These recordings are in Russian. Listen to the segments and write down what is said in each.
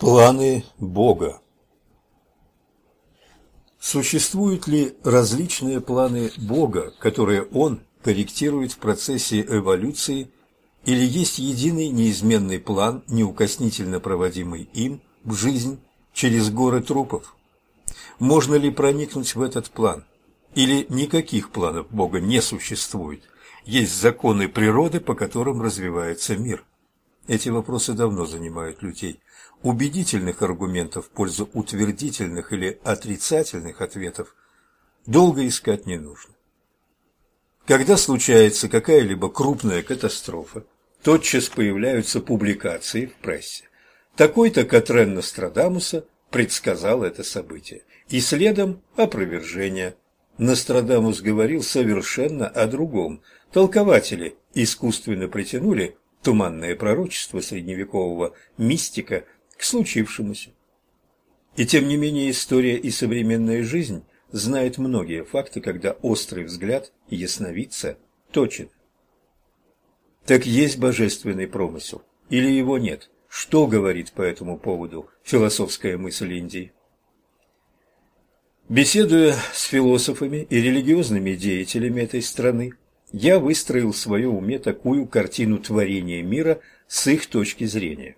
Планы Бога Существуют ли различные планы Бога, которые Он корректирует в процессе эволюции, или есть единый неизменный план, неукоснительно проводимый им в жизнь через горы трупов? Можно ли проникнуть в этот план? Или никаких планов Бога не существует? Есть законы природы, по которым развивается мир. Эти вопросы давно занимают людей. Убедительных аргументов в пользу утвердительных или отрицательных ответов долго искать не нужно. Когда случается какая-либо крупная катастрофа, тотчас появляются публикации в прессе. Такой-то Катрен Нострадамуса предсказал это событие, и следом опровержение. Нострадамус говорил совершенно о другом. Толкователи искусственно притянули туманное пророчество средневекового мистика к случившемуся. И тем не менее история и современная жизнь знают многие факты, когда острый взгляд ясновидца точен. Так есть божественный промысел или его нет? Что говорит по этому поводу философская мысль Индии? Беседуя с философами и религиозными деятелями этой страны, я выстроил в своем уме такую картину творения мира с их точки зрения.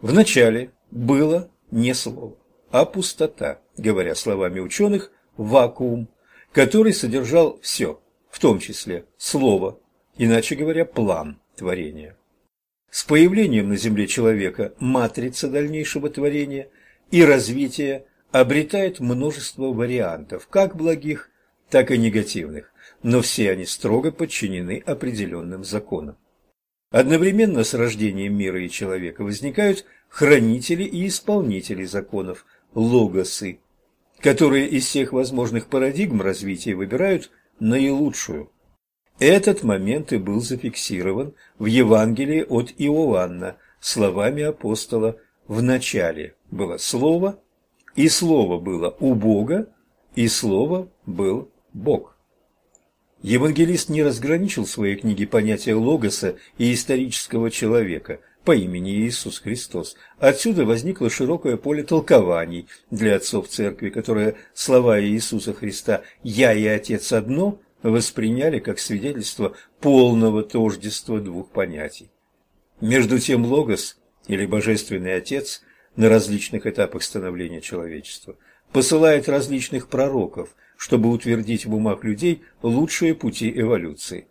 Вначале было не слово, а пустота, говоря словами ученых, вакуум, который содержал все, в том числе слово, иначе говоря, план творения. С появлением на Земле человека матрица дальнейшего творения и развития обретает множество вариантов, как благих, так и негативных, но все они строго подчинены определенным законам. Одновременно с рождением мира и человека возникают хранители и исполнители законов, логосы, которые из всех возможных парадигм развития выбирают наилучшую. Этот момент и был зафиксирован в Евангелии от Иоанна словами апостола «В начале было Слово, и Слово было у Бога, и Слово был Бог». Евангелист не разграничил в своей книге понятия логоса и исторического человека по имени Иисус Христос. Отсюда возникло широкое поле толкований для отцов церкви, которые слова Иисуса Христа «Я и Отец одно» восприняли как свидетельство полного тождества двух понятий. Между тем логос или Божественный Отец на различных этапах становления человечества посылает различных пророков – чтобы утвердить в умах людей лучшие пути эволюции.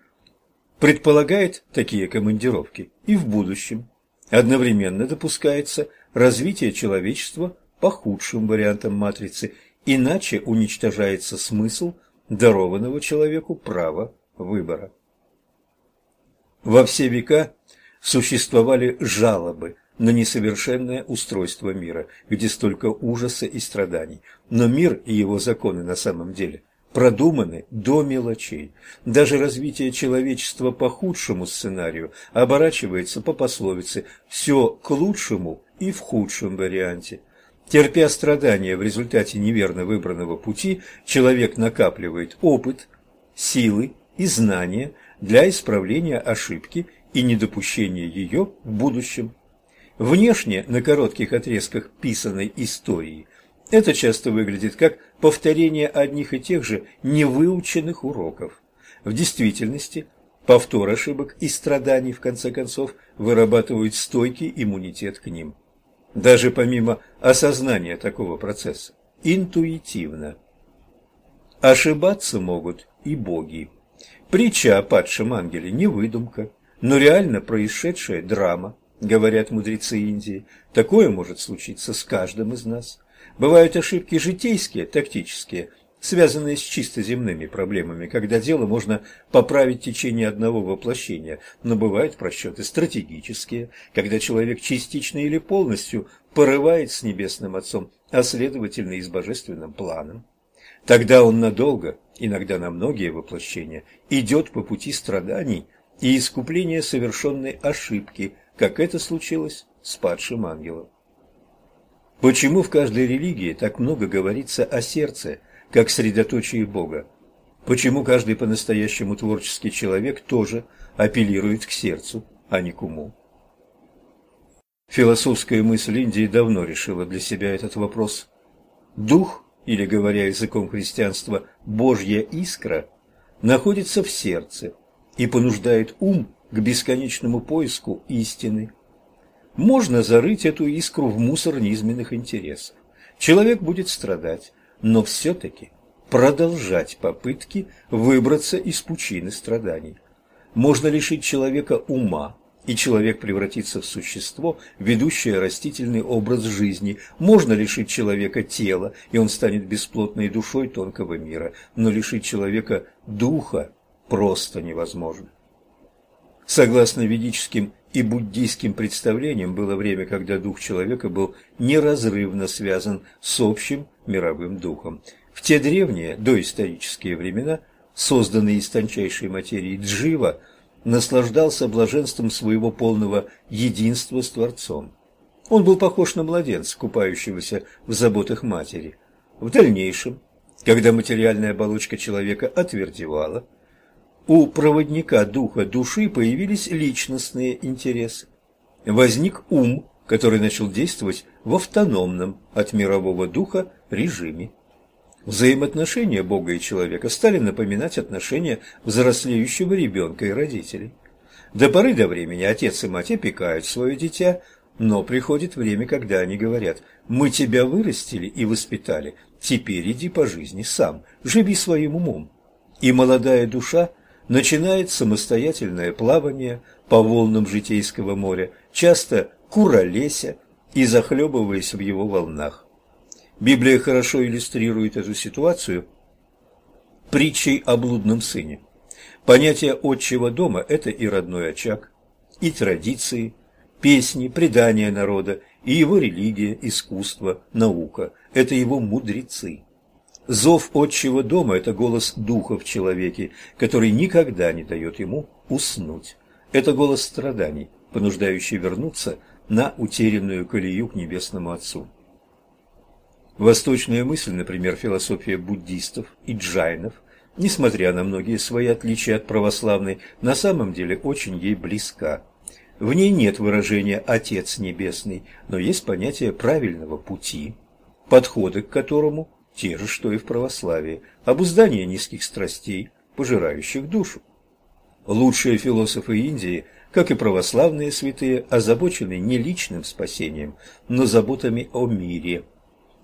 Предполагает такие командировки и в будущем. Одновременно допускается развитие человечества по худшим вариантам матрицы, иначе уничтожается смысл дарованного человеку права выбора. Во все века существовали жалобы на несовершенное устройство мира, где столько ужаса и страданий. Но мир и его законы на самом деле продуманы до мелочей. Даже развитие человечества по худшему сценарию оборачивается по пословице «все к лучшему и в худшем варианте». Терпя страдания в результате неверно выбранного пути, человек накапливает опыт, силы и знания для исправления ошибки и недопущения ее в будущем. Внешне, на коротких отрезках писанной истории, это часто выглядит как повторение одних и тех же невыученных уроков. В действительности, повтор ошибок и страданий, в конце концов, вырабатывают стойкий иммунитет к ним. Даже помимо осознания такого процесса, интуитивно. Ошибаться могут и боги. Притча о падшем ангеле не выдумка, но реально происшедшая драма, говорят мудрецы Индии, такое может случиться с каждым из нас. Бывают ошибки житейские, тактические, связанные с чисто земными проблемами, когда дело можно поправить в течение одного воплощения, но бывают просчеты стратегические, когда человек частично или полностью порывает с Небесным Отцом, а следовательно и с Божественным планом. Тогда он надолго, иногда на многие воплощения, идет по пути страданий и искупления совершенной ошибки – как это случилось с падшим ангелом. Почему в каждой религии так много говорится о сердце, как средоточии Бога? Почему каждый по-настоящему творческий человек тоже апеллирует к сердцу, а не к уму? Философская мысль Индии давно решила для себя этот вопрос. Дух, или, говоря языком христианства, Божья искра, находится в сердце и понуждает ум к бесконечному поиску истины. Можно зарыть эту искру в мусор низменных интересов. Человек будет страдать, но все-таки продолжать попытки выбраться из пучины страданий. Можно лишить человека ума, и человек превратится в существо, ведущее растительный образ жизни. Можно лишить человека тела, и он станет бесплотной душой тонкого мира, но лишить человека духа просто невозможно. Согласно ведическим и буддийским представлениям, было время, когда дух человека был неразрывно связан с общим мировым духом. В те древние, доисторические времена, созданные из тончайшей материи Джива, наслаждался блаженством своего полного единства с Творцом. Он был похож на младенца, купающегося в заботах матери. В дальнейшем, когда материальная оболочка человека отвердевала, у проводника духа души появились личностные интересы. Возник ум, который начал действовать в автономном от мирового духа режиме. Взаимоотношения Бога и человека стали напоминать отношения взрослеющего ребенка и родителей. До поры до времени отец и мать опекают свое дитя, но приходит время, когда они говорят «Мы тебя вырастили и воспитали, теперь иди по жизни сам, живи своим умом». И молодая душа начинает самостоятельное плавание по волнам житейского моря, часто куролеся и захлебываясь в его волнах. Библия хорошо иллюстрирует эту ситуацию притчей о блудном сыне. Понятие отчего дома – это и родной очаг, и традиции, песни, предания народа, и его религия, искусство, наука – это его мудрецы. Зов отчего дома – это голос духа в человеке, который никогда не дает ему уснуть. Это голос страданий, понуждающий вернуться на утерянную колею к небесному Отцу. Восточная мысль, например, философия буддистов и джайнов, несмотря на многие свои отличия от православной, на самом деле очень ей близка. В ней нет выражения «Отец Небесный», но есть понятие правильного пути, подходы к которому те же, что и в православии, обуздание низких страстей, пожирающих душу. Лучшие философы Индии, как и православные святые, озабочены не личным спасением, но заботами о мире –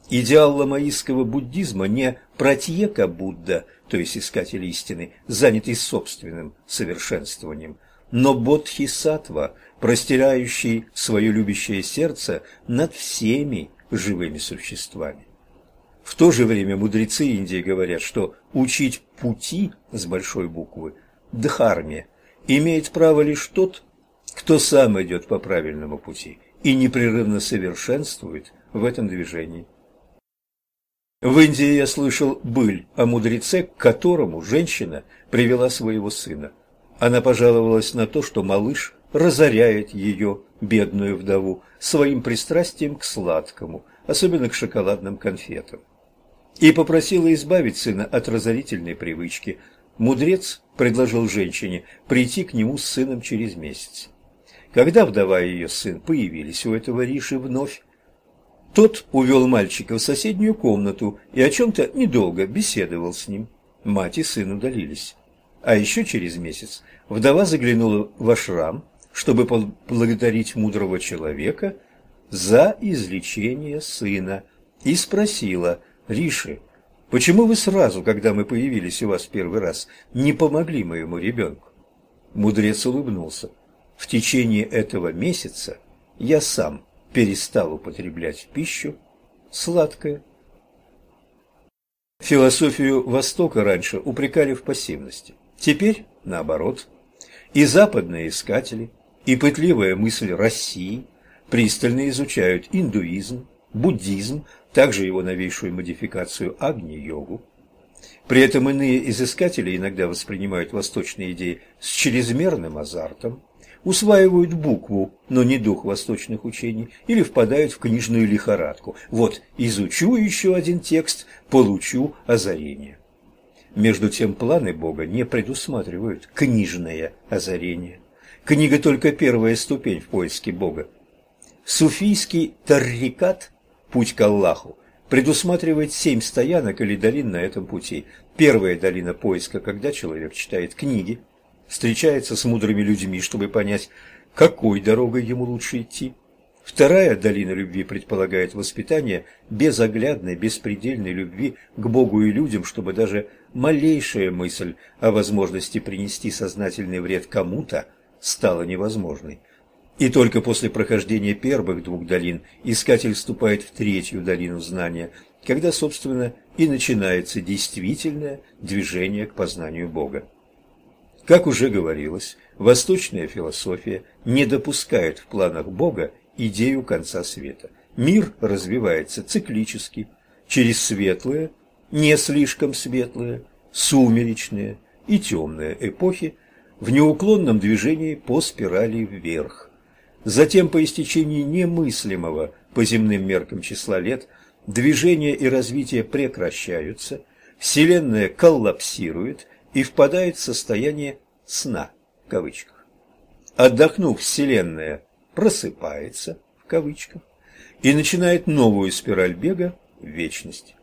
Идеал ламаистского буддизма не протьека Будда, то есть искатель истины, занятый собственным совершенствованием, но бодхисаттва, простирающий свое любящее сердце над всеми живыми существами. В то же время мудрецы Индии говорят, что учить пути с большой буквы, дхарме, имеет право лишь тот, кто сам идет по правильному пути и непрерывно совершенствует в этом движении. В Индии я слышал быль о мудреце, к которому женщина привела своего сына. Она пожаловалась на то, что малыш разоряет ее, бедную вдову, своим пристрастием к сладкому, особенно к шоколадным конфетам. И попросила избавить сына от разорительной привычки. Мудрец предложил женщине прийти к нему с сыном через месяц. Когда вдова и ее сын появились у этого Риши вновь, тот увел мальчика в соседнюю комнату и о чем-то недолго беседовал с ним. Мать и сын удалились. А еще через месяц вдова заглянула в ашрам, чтобы поблагодарить мудрого человека за излечение сына, и спросила, «Риши, почему вы сразу, когда мы появились у вас первый раз, не помогли моему ребенку?» Мудрец улыбнулся. «В течение этого месяца я сам перестал употреблять в пищу сладкое. Философию Востока раньше упрекали в пассивности, теперь наоборот. И западные искатели, и пытливая мысль России пристально изучают индуизм, буддизм, также его новейшую модификацию Агни-йогу. При этом иные изыскатели иногда воспринимают восточные идеи с чрезмерным азартом, усваивают букву, но не дух восточных учений, или впадают в книжную лихорадку. Вот, изучу еще один текст, получу озарение. Между тем планы Бога не предусматривают книжное озарение. Книга только первая ступень в поиске Бога. Суфийский таррикат, путь к Аллаху, предусматривает семь стоянок или долин на этом пути. Первая долина поиска, когда человек читает книги, встречается с мудрыми людьми, чтобы понять, какой дорогой ему лучше идти. Вторая долина любви предполагает воспитание безоглядной, беспредельной любви к Богу и людям, чтобы даже малейшая мысль о возможности принести сознательный вред кому-то стала невозможной. И только после прохождения первых двух долин искатель вступает в третью долину знания, когда, собственно, и начинается действительное движение к познанию Бога. Как уже говорилось, восточная философия не допускает в планах Бога идею конца света. Мир развивается циклически, через светлые, не слишком светлые, сумеречные и темные эпохи в неуклонном движении по спирали вверх. Затем по истечении немыслимого по земным меркам числа лет движение и развитие прекращаются, Вселенная коллапсирует и впадает в состояние «сна» в кавычках. Отдохнув, Вселенная просыпается, в кавычках, и начинает новую спираль бега в вечность.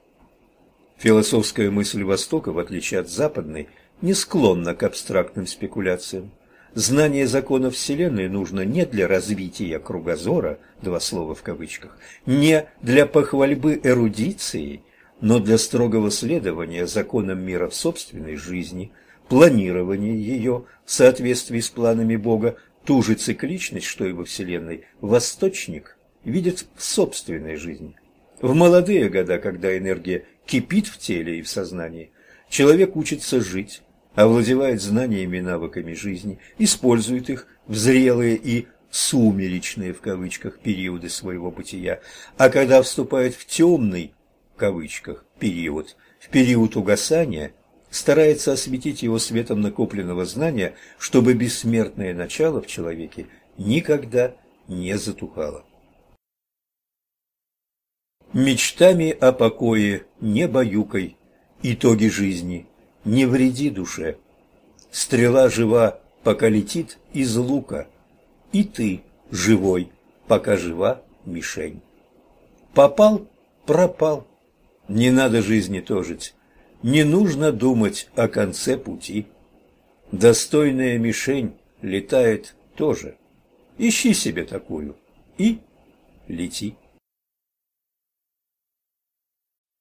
Философская мысль Востока, в отличие от западной, не склонна к абстрактным спекуляциям. Знание законов Вселенной нужно не для развития кругозора, два слова в кавычках, не для похвальбы эрудиции, но для строгого следования законам мира в собственной жизни, планирования ее в соответствии с планами Бога, Ту же цикличность, что и во Вселенной, Восточник видит в собственной жизни. В молодые года, когда энергия кипит в теле и в сознании, человек учится жить, овладевает знаниями и навыками жизни, использует их в зрелые и «сумеречные» в кавычках периоды своего бытия, а когда вступает в «темный» в кавычках период, в период угасания – старается осветить его светом накопленного знания, чтобы бессмертное начало в человеке никогда не затухало. Мечтами о покое не баюкой, итоги жизни не вреди душе. Стрела жива, пока летит из лука, и ты живой, пока жива мишень. Попал – пропал, не надо жизни тожить, не нужно думать о конце пути. Достойная мишень летает тоже. Ищи себе такую и лети.